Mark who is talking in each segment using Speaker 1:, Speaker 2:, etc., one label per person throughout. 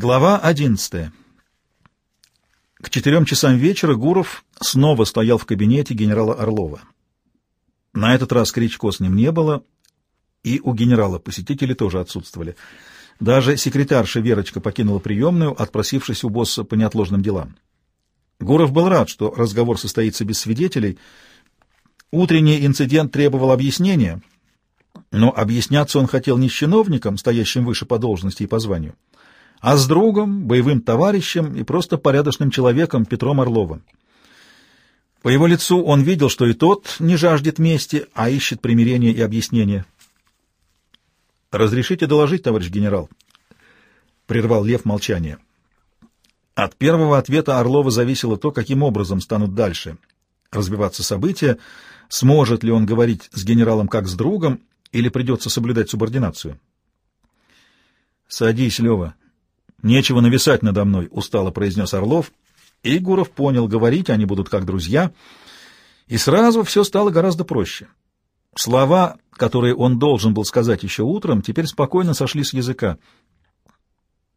Speaker 1: Глава одиннадцатая. К четырем часам вечера Гуров снова стоял в кабинете генерала Орлова. На этот раз Кричко с ним не было, и у генерала посетители тоже отсутствовали. Даже секретарша Верочка покинула приемную, отпросившись у босса по неотложным делам. Гуров был рад, что разговор состоится без свидетелей. Утренний инцидент требовал объяснения, но объясняться он хотел не с чиновником, стоящим выше по должности и по званию, а с другом, боевым товарищем и просто порядочным человеком Петром Орловым. По его лицу он видел, что и тот не жаждет мести, а ищет примирения и объяснения. «Разрешите доложить, товарищ генерал?» — прервал Лев молчание. От первого ответа Орлова зависело то, каким образом станут дальше развиваться события, сможет ли он говорить с генералом как с другом, или придется соблюдать субординацию. «Садись, Лева», «Нечего нависать надо мной», — устало произнес Орлов. И Гуров понял, говорить они будут как друзья, и сразу все стало гораздо проще. Слова, которые он должен был сказать еще утром, теперь спокойно сошли с языка.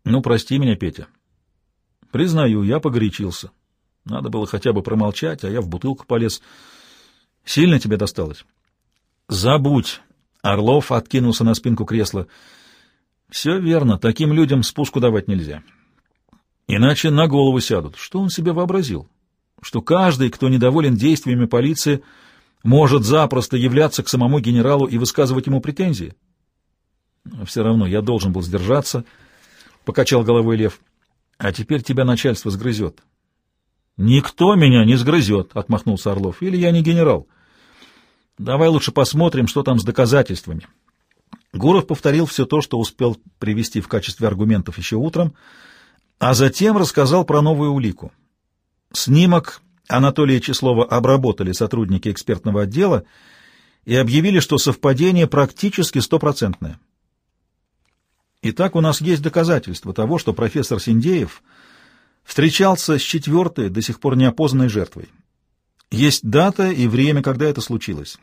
Speaker 1: «Ну, прости меня, Петя. Признаю, я погорячился. Надо было хотя бы промолчать, а я в бутылку полез. Сильно тебе досталось?» «Забудь!» — Орлов откинулся на спинку кресла — все верно, таким людям спуску давать нельзя. Иначе на голову сядут. Что он себе вообразил? Что каждый, кто недоволен действиями полиции, может запросто являться к самому генералу и высказывать ему претензии? Все равно я должен был сдержаться, — покачал головой Лев. А теперь тебя начальство сгрызет. Никто меня не сгрызет, — отмахнулся Орлов. Или я не генерал. Давай лучше посмотрим, что там с доказательствами. Гуров повторил все то, что успел привести в качестве аргументов еще утром, а затем рассказал про новую улику. Снимок Анатолия Числова обработали сотрудники экспертного отдела и объявили, что совпадение практически стопроцентное. Итак, у нас есть доказательства того, что профессор Синдеев встречался с четвертой, до сих пор неопознанной жертвой. Есть дата и время, когда это случилось.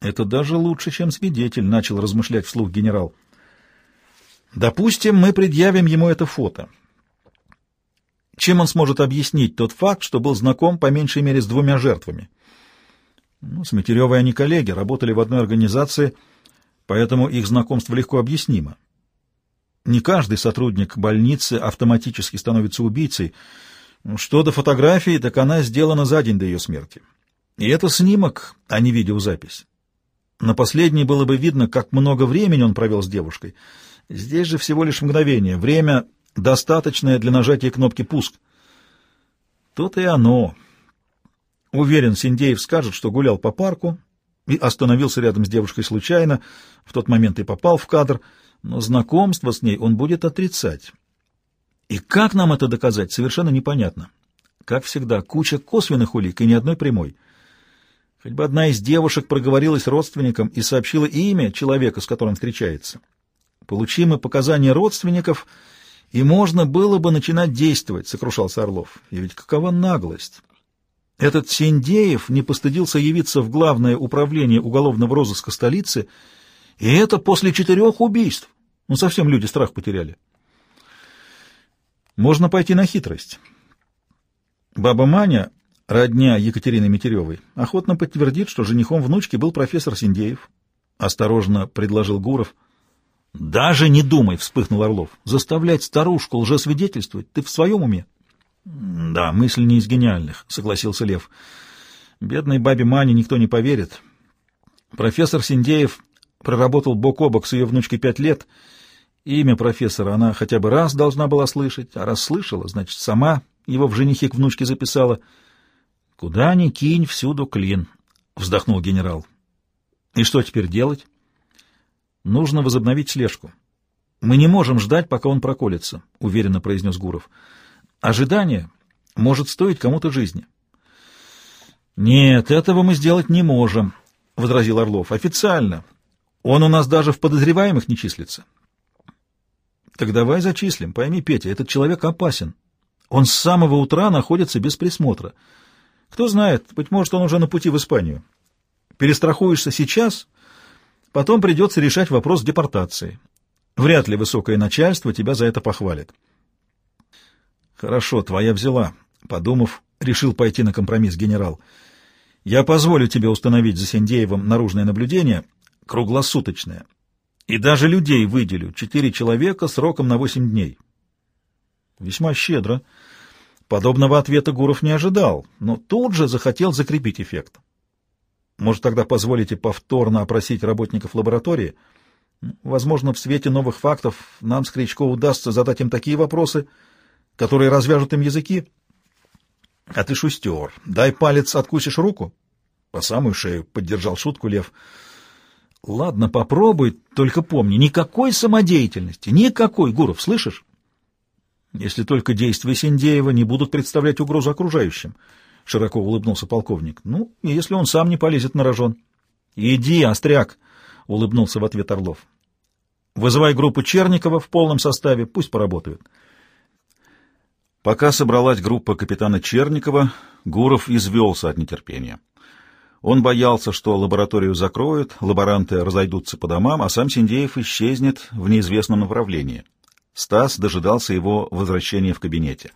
Speaker 1: Это даже лучше, чем свидетель, начал размышлять вслух генерал. Допустим, мы предъявим ему это фото. Чем он сможет объяснить тот факт, что был знаком по меньшей мере с двумя жертвами? Ну, с Метеревой они коллеги, работали в одной организации, поэтому их знакомство легко объяснимо. Не каждый сотрудник больницы автоматически становится убийцей. Что до фотографии, так она сделана за день до ее смерти. И это снимок, а не видеозапись. На последней было бы видно, как много времени он провел с девушкой. Здесь же всего лишь мгновение. Время, достаточное для нажатия кнопки «Пуск». То-то и оно. Уверен, Синдеев скажет, что гулял по парку и остановился рядом с девушкой случайно, в тот момент и попал в кадр, но знакомство с ней он будет отрицать. И как нам это доказать, совершенно непонятно. Как всегда, куча косвенных улик и ни одной прямой — Хоть бы одна из девушек проговорилась родственникам и сообщила имя человека, с которым встречается. Получим мы показания родственников, и можно было бы начинать действовать, — сокрушался Орлов. И ведь какова наглость! Этот Синдеев не постыдился явиться в главное управление уголовного розыска столицы, и это после четырех убийств. Ну, совсем люди страх потеряли. Можно пойти на хитрость. Баба Маня Родня Екатерины Метеревой охотно подтвердит, что женихом внучки был профессор Синдеев. Осторожно предложил Гуров. «Даже не думай!» — вспыхнул Орлов. «Заставлять старушку лжесвидетельствовать? Ты в своем уме?» «Да, мысль не из гениальных», — согласился Лев. «Бедной бабе Мане никто не поверит. Профессор Синдеев проработал бок о бок с ее внучкой пять лет. Имя профессора она хотя бы раз должна была слышать, а раз слышала, значит, сама его в женихе к внучке записала». «Куда ни кинь, всюду клин», — вздохнул генерал. «И что теперь делать?» «Нужно возобновить слежку. Мы не можем ждать, пока он проколется», — уверенно произнес Гуров. «Ожидание может стоить кому-то жизни». «Нет, этого мы сделать не можем», — возразил Орлов. «Официально. Он у нас даже в подозреваемых не числится». «Так давай зачислим. Пойми, Петя, этот человек опасен. Он с самого утра находится без присмотра». Кто знает, быть может, он уже на пути в Испанию. Перестрахуешься сейчас, потом придется решать вопрос депортации. Вряд ли высокое начальство тебя за это похвалит. Хорошо, твоя взяла. Подумав, решил пойти на компромисс генерал. Я позволю тебе установить за Синдеевым наружное наблюдение, круглосуточное. И даже людей выделю, четыре человека сроком на восемь дней. Весьма щедро. Подобного ответа Гуров не ожидал, но тут же захотел закрепить эффект. Может, тогда позволите повторно опросить работников лаборатории? Возможно, в свете новых фактов нам с Кричко удастся задать им такие вопросы, которые развяжут им языки. А ты шустер. Дай палец, откусишь руку. По самую шею поддержал шутку Лев. Ладно, попробуй, только помни, никакой самодеятельности, никакой, Гуров, слышишь? Если только действия Синдеева не будут представлять угрозу окружающим, широко улыбнулся полковник. Ну, если он сам не полезет на рожон. Иди, остряк, улыбнулся в ответ Орлов. Вызывай группу Черникова в полном составе, пусть поработают. Пока собралась группа капитана Черникова, Гуров извелся от нетерпения. Он боялся, что лабораторию закроют, лаборанты разойдутся по домам, а сам Синдеев исчезнет в неизвестном направлении. Стас дожидался его возвращения в кабинете.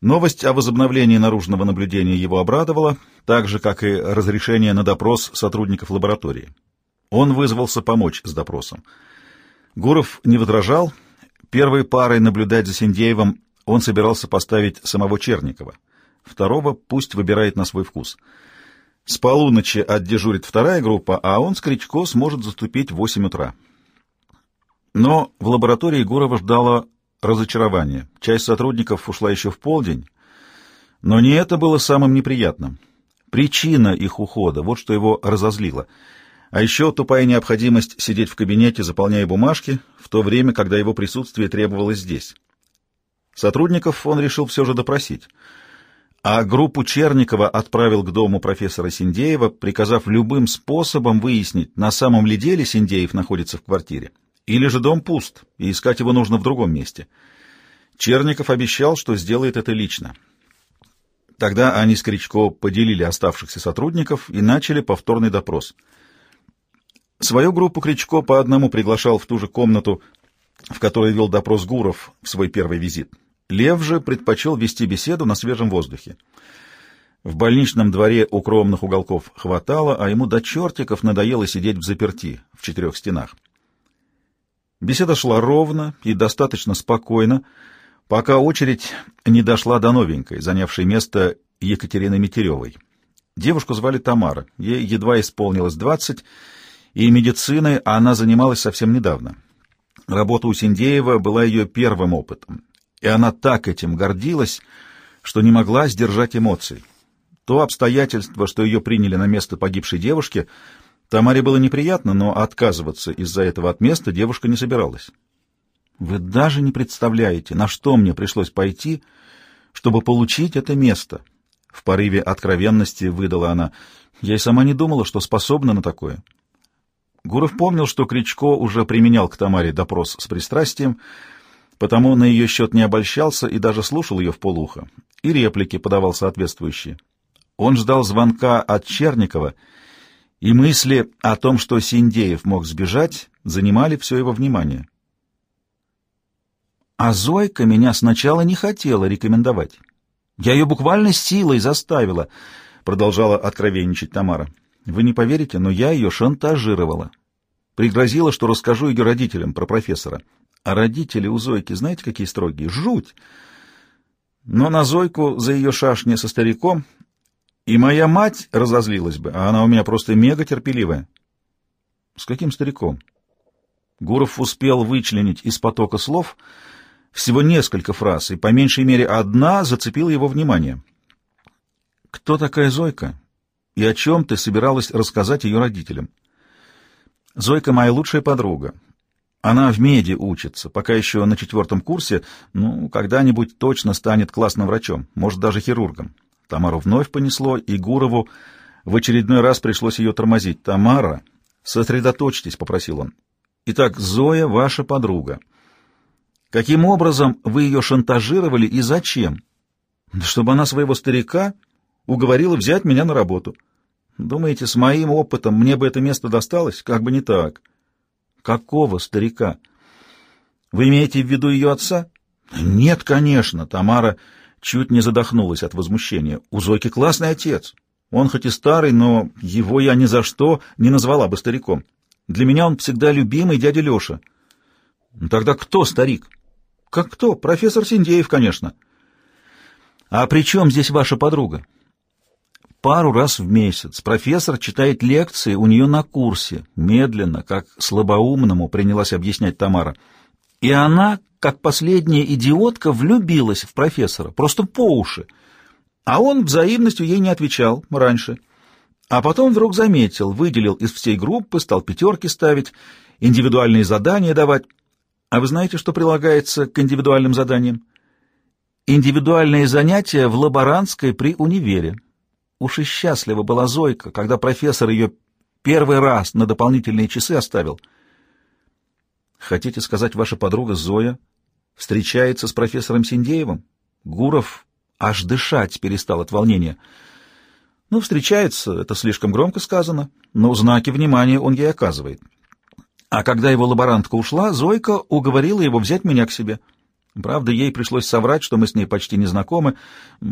Speaker 1: Новость о возобновлении наружного наблюдения его обрадовала, так же, как и разрешение на допрос сотрудников лаборатории. Он вызвался помочь с допросом. Гуров не возражал. Первой парой наблюдать за Синдеевым он собирался поставить самого Черникова. Второго пусть выбирает на свой вкус — с полуночи отдежурит вторая группа, а он с Кричко сможет заступить в 8 утра. Но в лаборатории Гурова ждало разочарование. Часть сотрудников ушла еще в полдень, но не это было самым неприятным. Причина их ухода, вот что его разозлило. А еще тупая необходимость сидеть в кабинете, заполняя бумажки, в то время, когда его присутствие требовалось здесь. Сотрудников он решил все же допросить — а группу Черникова отправил к дому профессора Синдеева, приказав любым способом выяснить, на самом ли деле Синдеев находится в квартире, или же дом пуст, и искать его нужно в другом месте. Черников обещал, что сделает это лично. Тогда они с Кричко поделили оставшихся сотрудников и начали повторный допрос. Свою группу Кричко по одному приглашал в ту же комнату, в которой вел допрос Гуров в свой первый визит. Лев же предпочел вести беседу на свежем воздухе. В больничном дворе укромных уголков хватало, а ему до чертиков надоело сидеть в заперти в четырех стенах. Беседа шла ровно и достаточно спокойно, пока очередь не дошла до новенькой, занявшей место Екатерины Метеревой. Девушку звали Тамара, ей едва исполнилось двадцать, и медициной она занималась совсем недавно. Работа у Синдеева была ее первым опытом, и она так этим гордилась, что не могла сдержать эмоций. То обстоятельство, что ее приняли на место погибшей девушки, Тамаре было неприятно, но отказываться из-за этого от места девушка не собиралась. «Вы даже не представляете, на что мне пришлось пойти, чтобы получить это место», — в порыве откровенности выдала она. «Я и сама не думала, что способна на такое». Гуров помнил, что Кричко уже применял к Тамаре допрос с пристрастием, — потому на ее счет не обольщался и даже слушал ее в полухо, и реплики подавал соответствующие. Он ждал звонка от Черникова, и мысли о том, что Синдеев мог сбежать, занимали все его внимание. А Зойка меня сначала не хотела рекомендовать. Я ее буквально силой заставила, — продолжала откровенничать Тамара. Вы не поверите, но я ее шантажировала. Пригрозила, что расскажу ее родителям про профессора. А родители у Зойки, знаете, какие строгие? Жуть! Но на Зойку за ее шашни со стариком и моя мать разозлилась бы, а она у меня просто мега терпеливая. С каким стариком? Гуров успел вычленить из потока слов всего несколько фраз, и по меньшей мере одна зацепила его внимание. «Кто такая Зойка? И о чем ты собиралась рассказать ее родителям?» «Зойка моя лучшая подруга. Она в меди учится, пока еще на четвертом курсе, ну, когда-нибудь точно станет классным врачом, может, даже хирургом. Тамару вновь понесло, и Гурову в очередной раз пришлось ее тормозить. «Тамара, сосредоточьтесь», — попросил он. «Итак, Зоя ваша подруга. Каким образом вы ее шантажировали и зачем? Чтобы она своего старика уговорила взять меня на работу. Думаете, с моим опытом мне бы это место досталось? Как бы не так». Какого старика? Вы имеете в виду ее отца? Нет, конечно, Тамара чуть не задохнулась от возмущения. У Зойки классный отец. Он хоть и старый, но его я ни за что не назвала бы стариком. Для меня он всегда любимый дядя Леша. Ну, тогда кто старик? Как кто? Профессор Синдеев, конечно. А при чем здесь ваша подруга? Пару раз в месяц профессор читает лекции у нее на курсе, медленно, как слабоумному, принялась объяснять Тамара. И она, как последняя идиотка, влюбилась в профессора, просто по уши. А он взаимностью ей не отвечал раньше. А потом вдруг заметил, выделил из всей группы, стал пятерки ставить, индивидуальные задания давать. А вы знаете, что прилагается к индивидуальным заданиям? Индивидуальные занятия в лаборантской при универе. Уж и счастлива была Зойка, когда профессор ее первый раз на дополнительные часы оставил — Хотите сказать, ваша подруга Зоя встречается с профессором Синдеевым? Гуров аж дышать перестал от волнения. Ну, встречается, это слишком громко сказано, но знаки внимания он ей оказывает. А когда его лаборантка ушла, Зойка уговорила его взять меня к себе. Правда, ей пришлось соврать, что мы с ней почти не знакомы,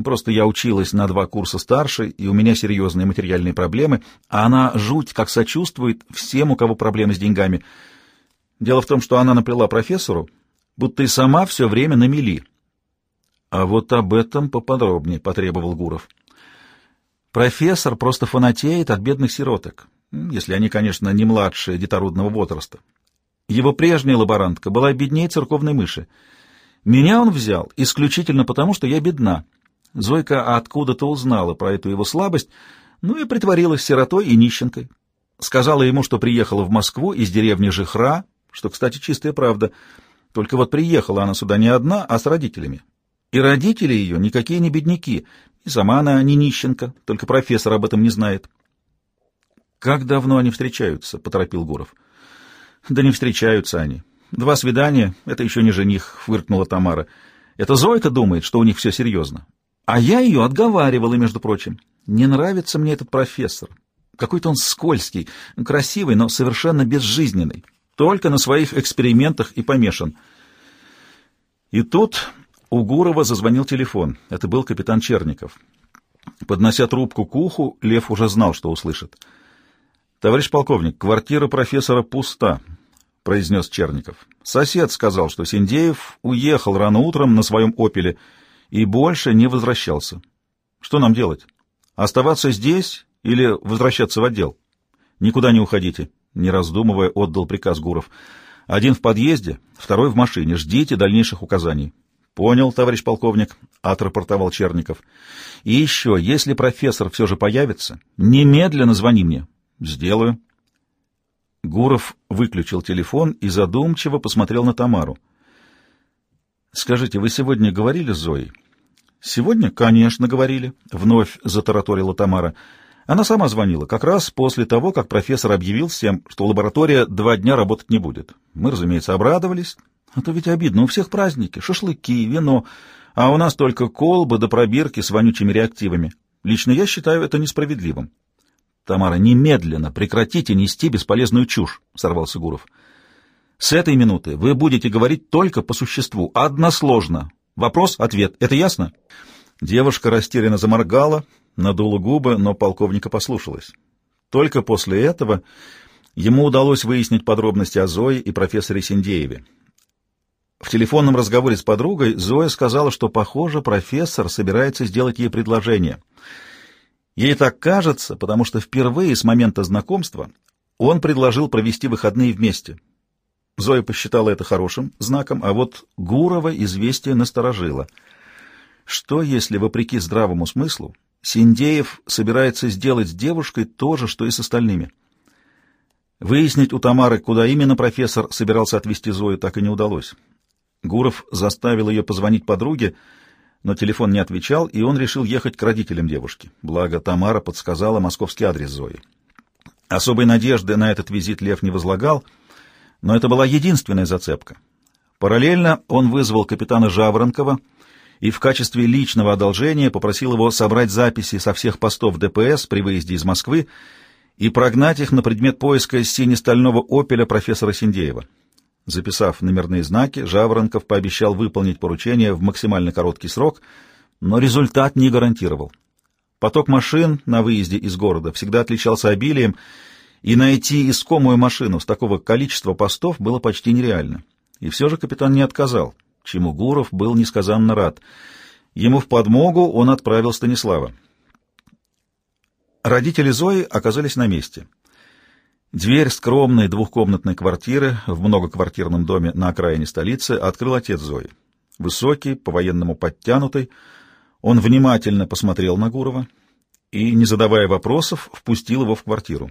Speaker 1: просто я училась на два курса старше, и у меня серьезные материальные проблемы, а она жуть как сочувствует всем, у кого проблемы с деньгами — Дело в том, что она наплела профессору, будто и сама все время на мели. А вот об этом поподробнее потребовал Гуров. Профессор просто фанатеет от бедных сироток, если они, конечно, не младшие детородного возраста. Его прежняя лаборантка была беднее церковной мыши. Меня он взял исключительно потому, что я бедна. Зойка откуда-то узнала про эту его слабость, ну и притворилась сиротой и нищенкой. Сказала ему, что приехала в Москву из деревни Жихра, что, кстати, чистая правда. Только вот приехала она сюда не одна, а с родителями. И родители ее никакие не бедняки, и сама она не нищенка, только профессор об этом не знает. «Как давно они встречаются?» — поторопил Гуров. «Да не встречаются они. Два свидания — это еще не жених», — фыркнула Тамара. «Это Зойка думает, что у них все серьезно. А я ее отговаривала, между прочим. Не нравится мне этот профессор. Какой-то он скользкий, красивый, но совершенно безжизненный только на своих экспериментах и помешан. И тут у Гурова зазвонил телефон. Это был капитан Черников. Поднося трубку к уху, Лев уже знал, что услышит. «Товарищ полковник, квартира профессора пуста», — произнес Черников. «Сосед сказал, что Синдеев уехал рано утром на своем «Опеле» и больше не возвращался. Что нам делать? Оставаться здесь или возвращаться в отдел? Никуда не уходите. — не раздумывая, отдал приказ Гуров. «Один в подъезде, второй в машине. Ждите дальнейших указаний». «Понял, товарищ полковник», — отрапортовал Черников. «И еще, если профессор все же появится, немедленно звони мне». «Сделаю». Гуров выключил телефон и задумчиво посмотрел на Тамару. «Скажите, вы сегодня говорили с Зоей?» «Сегодня, конечно, говорили», — вновь затараторила Тамара. Она сама звонила, как раз после того, как профессор объявил всем, что лаборатория два дня работать не будет. Мы, разумеется, обрадовались. А то ведь обидно, у всех праздники, шашлыки, вино, а у нас только колбы до пробирки с вонючими реактивами. Лично я считаю это несправедливым. Тамара, немедленно прекратите нести бесполезную чушь, — сорвался Гуров. С этой минуты вы будете говорить только по существу, односложно. Вопрос-ответ. Это ясно? Девушка растерянно заморгала, надула губы, но полковника послушалась. Только после этого ему удалось выяснить подробности о Зое и профессоре Синдееве. В телефонном разговоре с подругой Зоя сказала, что, похоже, профессор собирается сделать ей предложение. Ей так кажется, потому что впервые с момента знакомства он предложил провести выходные вместе. Зоя посчитала это хорошим знаком, а вот Гурова известие насторожило. Что, если, вопреки здравому смыслу, Синдеев собирается сделать с девушкой то же, что и с остальными. Выяснить у Тамары, куда именно профессор собирался отвезти Зою, так и не удалось. Гуров заставил ее позвонить подруге, но телефон не отвечал, и он решил ехать к родителям девушки. Благо, Тамара подсказала московский адрес Зои. Особой надежды на этот визит Лев не возлагал, но это была единственная зацепка. Параллельно он вызвал капитана Жаворонкова — и в качестве личного одолжения попросил его собрать записи со всех постов ДПС при выезде из Москвы и прогнать их на предмет поиска сине-стального «Опеля» профессора Синдеева. Записав номерные знаки, Жаворонков пообещал выполнить поручение в максимально короткий срок, но результат не гарантировал. Поток машин на выезде из города всегда отличался обилием, и найти искомую машину с такого количества постов было почти нереально. И все же капитан не отказал, чему Гуров был несказанно рад. Ему в подмогу он отправил Станислава. Родители Зои оказались на месте. Дверь скромной двухкомнатной квартиры в многоквартирном доме на окраине столицы открыл отец Зои. Высокий, по-военному подтянутый, он внимательно посмотрел на Гурова и, не задавая вопросов, впустил его в квартиру.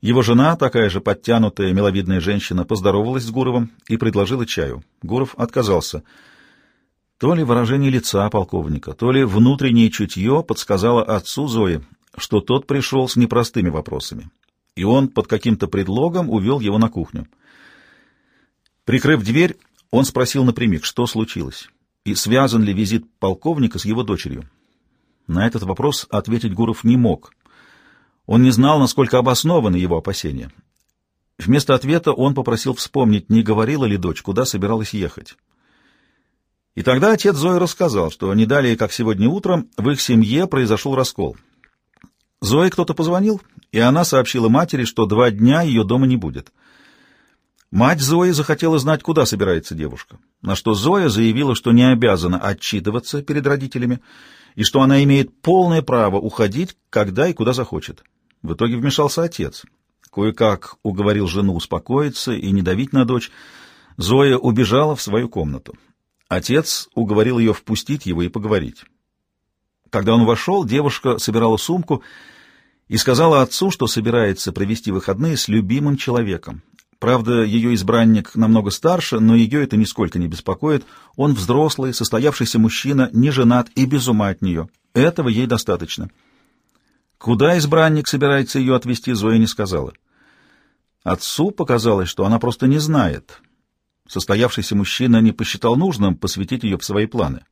Speaker 1: Его жена, такая же подтянутая, миловидная женщина, поздоровалась с Гуровым и предложила чаю. Гуров отказался. То ли выражение лица полковника, то ли внутреннее чутье подсказало отцу Зои, что тот пришел с непростыми вопросами и он под каким-то предлогом увел его на кухню. Прикрыв дверь, он спросил напрямик, что случилось, и связан ли визит полковника с его дочерью. На этот вопрос ответить Гуров не мог. Он не знал, насколько обоснованы его опасения. Вместо ответа он попросил вспомнить, не говорила ли дочь, куда собиралась ехать. И тогда отец Зои рассказал, что не далее, как сегодня утром, в их семье произошел раскол. Зое кто-то позвонил, и она сообщила матери, что два дня ее дома не будет. Мать Зои захотела знать, куда собирается девушка, на что Зоя заявила, что не обязана отчитываться перед родителями и что она имеет полное право уходить, когда и куда захочет. В итоге вмешался отец. Кое-как уговорил жену успокоиться и не давить на дочь. Зоя убежала в свою комнату. Отец уговорил ее впустить его и поговорить. Когда он вошел, девушка собирала сумку и сказала отцу, что собирается провести выходные с любимым человеком. Правда, ее избранник намного старше, но ее это нисколько не беспокоит. Он взрослый, состоявшийся мужчина, не женат и без ума от нее. Этого ей достаточно. Куда избранник собирается ее отвезти, Зоя не сказала. Отцу показалось, что она просто не знает. Состоявшийся мужчина не посчитал нужным посвятить ее в свои планы.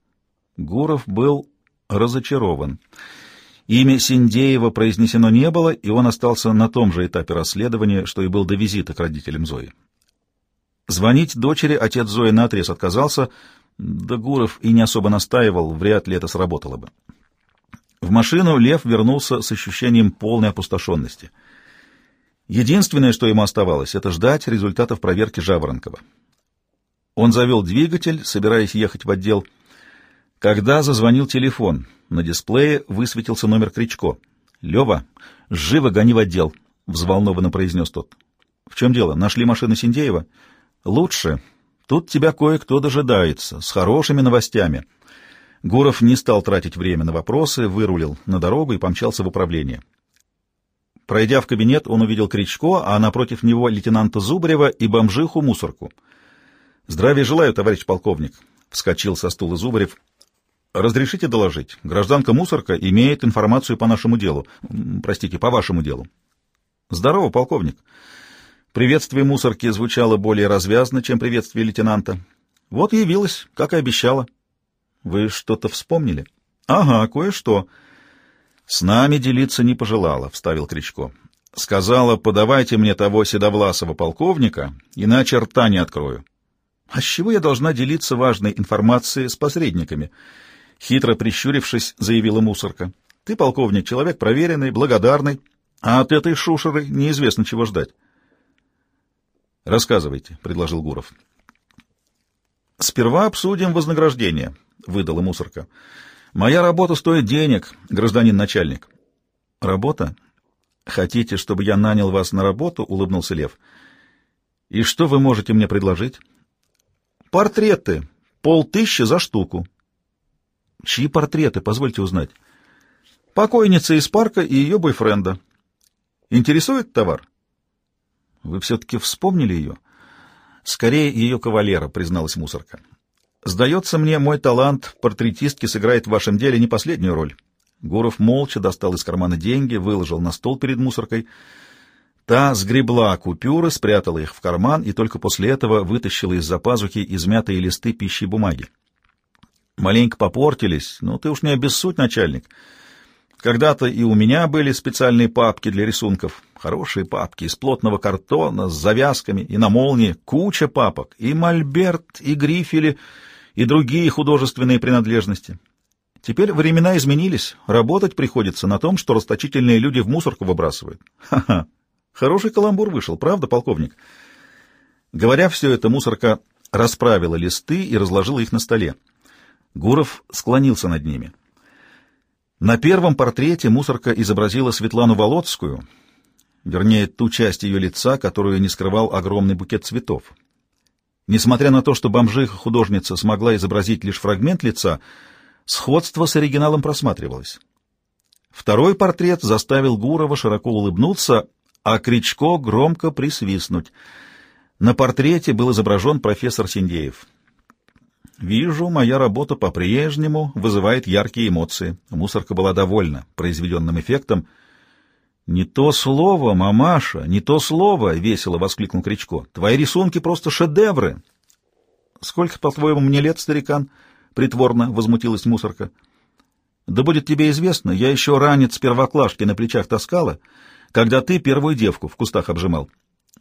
Speaker 1: Гуров был разочарован. Имя Синдеева произнесено не было, и он остался на том же этапе расследования, что и был до визита к родителям Зои. Звонить дочери отец Зои наотрез отказался, да Гуров и не особо настаивал, вряд ли это сработало бы. В машину Лев вернулся с ощущением полной опустошенности. Единственное, что ему оставалось, это ждать результатов проверки Жаворонкова. Он завел двигатель, собираясь ехать в отдел когда зазвонил телефон, на дисплее высветился номер Кричко. «Лева, живо гони в отдел», — взволнованно произнес тот. «В чем дело? Нашли машину Синдеева?» «Лучше. Тут тебя кое-кто дожидается, с хорошими новостями». Гуров не стал тратить время на вопросы, вырулил на дорогу и помчался в управление. Пройдя в кабинет, он увидел Кричко, а напротив него лейтенанта Зубарева и бомжиху-мусорку. «Здравия желаю, товарищ полковник», — вскочил со стула Зубарев. Разрешите доложить. Гражданка Мусорка имеет информацию по нашему делу. Простите, по вашему делу. Здорово, полковник. Приветствие Мусорки звучало более развязно, чем приветствие лейтенанта. Вот явилась, как и обещала. Вы что-то вспомнили? Ага, кое-что. С нами делиться не пожелала, вставил Кричко. Сказала, подавайте мне того седовласого полковника, иначе рта не открою. А с чего я должна делиться важной информацией с посредниками? — Хитро прищурившись, заявила мусорка. — Ты, полковник, человек проверенный, благодарный, а от этой шушеры неизвестно чего ждать. — Рассказывайте, — предложил Гуров. — Сперва обсудим вознаграждение, — выдала мусорка. — Моя работа стоит денег, гражданин начальник. — Работа? Хотите, чтобы я нанял вас на работу? — улыбнулся Лев. — И что вы можете мне предложить? — Портреты. Полтыщи за штуку. Чьи портреты, позвольте узнать? Покойница из парка и ее бойфренда. Интересует товар? Вы все-таки вспомнили ее? Скорее, ее кавалера, призналась мусорка. Сдается мне, мой талант портретистки сыграет в вашем деле не последнюю роль. Гуров молча достал из кармана деньги, выложил на стол перед мусоркой. Та сгребла купюры, спрятала их в карман и только после этого вытащила из-за пазухи измятые листы пищи бумаги. Маленько попортились, но ты уж не обессудь, начальник. Когда-то и у меня были специальные папки для рисунков. Хорошие папки из плотного картона, с завязками и на молнии. Куча папок. И мольберт, и грифели, и другие художественные принадлежности. Теперь времена изменились. Работать приходится на том, что расточительные люди в мусорку выбрасывают. Ха-ха. Хороший каламбур вышел, правда, полковник? Говоря все это, мусорка расправила листы и разложила их на столе. Гуров склонился над ними. На первом портрете мусорка изобразила Светлану Володскую, вернее, ту часть ее лица, которую не скрывал огромный букет цветов. Несмотря на то, что бомжиха-художница смогла изобразить лишь фрагмент лица, сходство с оригиналом просматривалось. Второй портрет заставил Гурова широко улыбнуться, а Кричко громко присвистнуть. На портрете был изображен профессор Синдеев. «Вижу, моя работа по-прежнему вызывает яркие эмоции». Мусорка была довольна произведенным эффектом. «Не то слово, мамаша, не то слово!» — весело воскликнул Кричко. «Твои рисунки просто шедевры!» «Сколько, по-твоему, мне лет, старикан?» — притворно возмутилась мусорка. «Да будет тебе известно, я еще ранец первоклашки на плечах таскала, когда ты первую девку в кустах обжимал».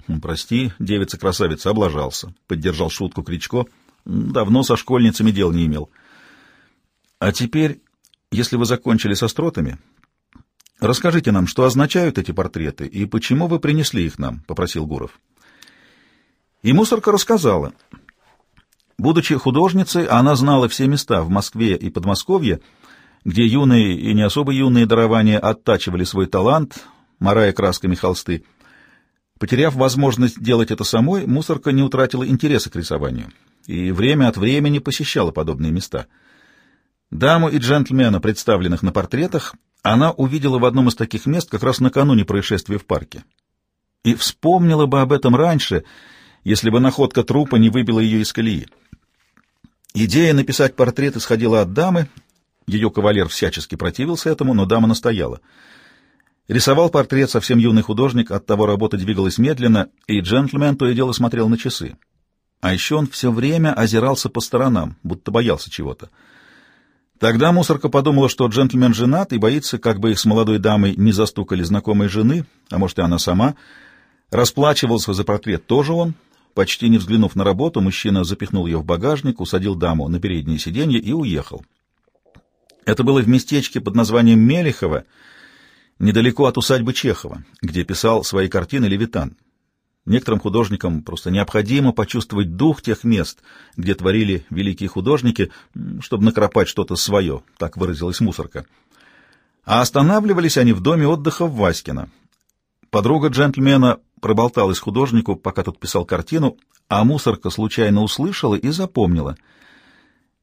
Speaker 1: «Хм, «Прости, девица-красавица, облажался», — поддержал шутку Кричко. Давно со школьницами дел не имел. А теперь, если вы закончили со стротами, расскажите нам, что означают эти портреты и почему вы принесли их нам, — попросил Гуров. И мусорка рассказала. Будучи художницей, она знала все места в Москве и Подмосковье, где юные и не особо юные дарования оттачивали свой талант, морая красками холсты. Потеряв возможность делать это самой, мусорка не утратила интереса к рисованию и время от времени посещала подобные места. Даму и джентльмена, представленных на портретах, она увидела в одном из таких мест как раз накануне происшествия в парке. И вспомнила бы об этом раньше, если бы находка трупа не выбила ее из колеи. Идея написать портрет исходила от дамы, ее кавалер всячески противился этому, но дама настояла. Рисовал портрет совсем юный художник, оттого работа двигалась медленно, и джентльмен то и дело смотрел на часы. А еще он все время озирался по сторонам, будто боялся чего-то. Тогда мусорка подумала, что джентльмен женат и боится, как бы их с молодой дамой не застукали знакомые жены, а может и она сама. Расплачивался за портрет тоже он. Почти не взглянув на работу, мужчина запихнул ее в багажник, усадил даму на переднее сиденье и уехал. Это было в местечке под названием Мелехово, недалеко от усадьбы Чехова, где писал свои картины Левитан. Некоторым художникам просто необходимо почувствовать дух тех мест, где творили великие художники, чтобы накропать что-то свое, так выразилась мусорка. А останавливались они в доме отдыха в Васькино. Подруга джентльмена проболталась художнику, пока тот писал картину, а мусорка случайно услышала и запомнила.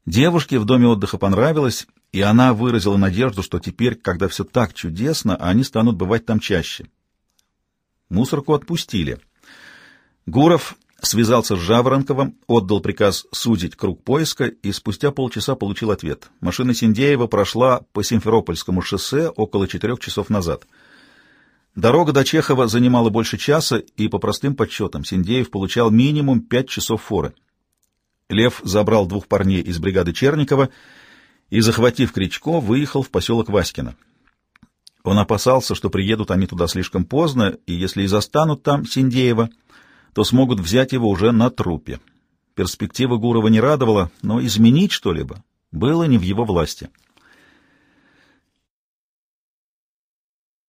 Speaker 1: Девушке в доме отдыха понравилось, и она выразила надежду, что теперь, когда все так чудесно, они станут бывать там чаще. Мусорку отпустили. Гуров связался с Жаворонковым, отдал приказ сузить круг поиска и спустя полчаса получил ответ. Машина Синдеева прошла по Симферопольскому шоссе около четырех часов назад. Дорога до Чехова занимала больше часа, и по простым подсчетам Синдеев получал минимум пять часов форы. Лев забрал двух парней из бригады Черникова и, захватив Кричко, выехал в поселок Васькино. Он опасался, что приедут они туда слишком поздно, и если и застанут там Синдеева — то смогут взять его уже на трупе. Перспектива Гурова не радовала, но изменить что-либо было не в его власти.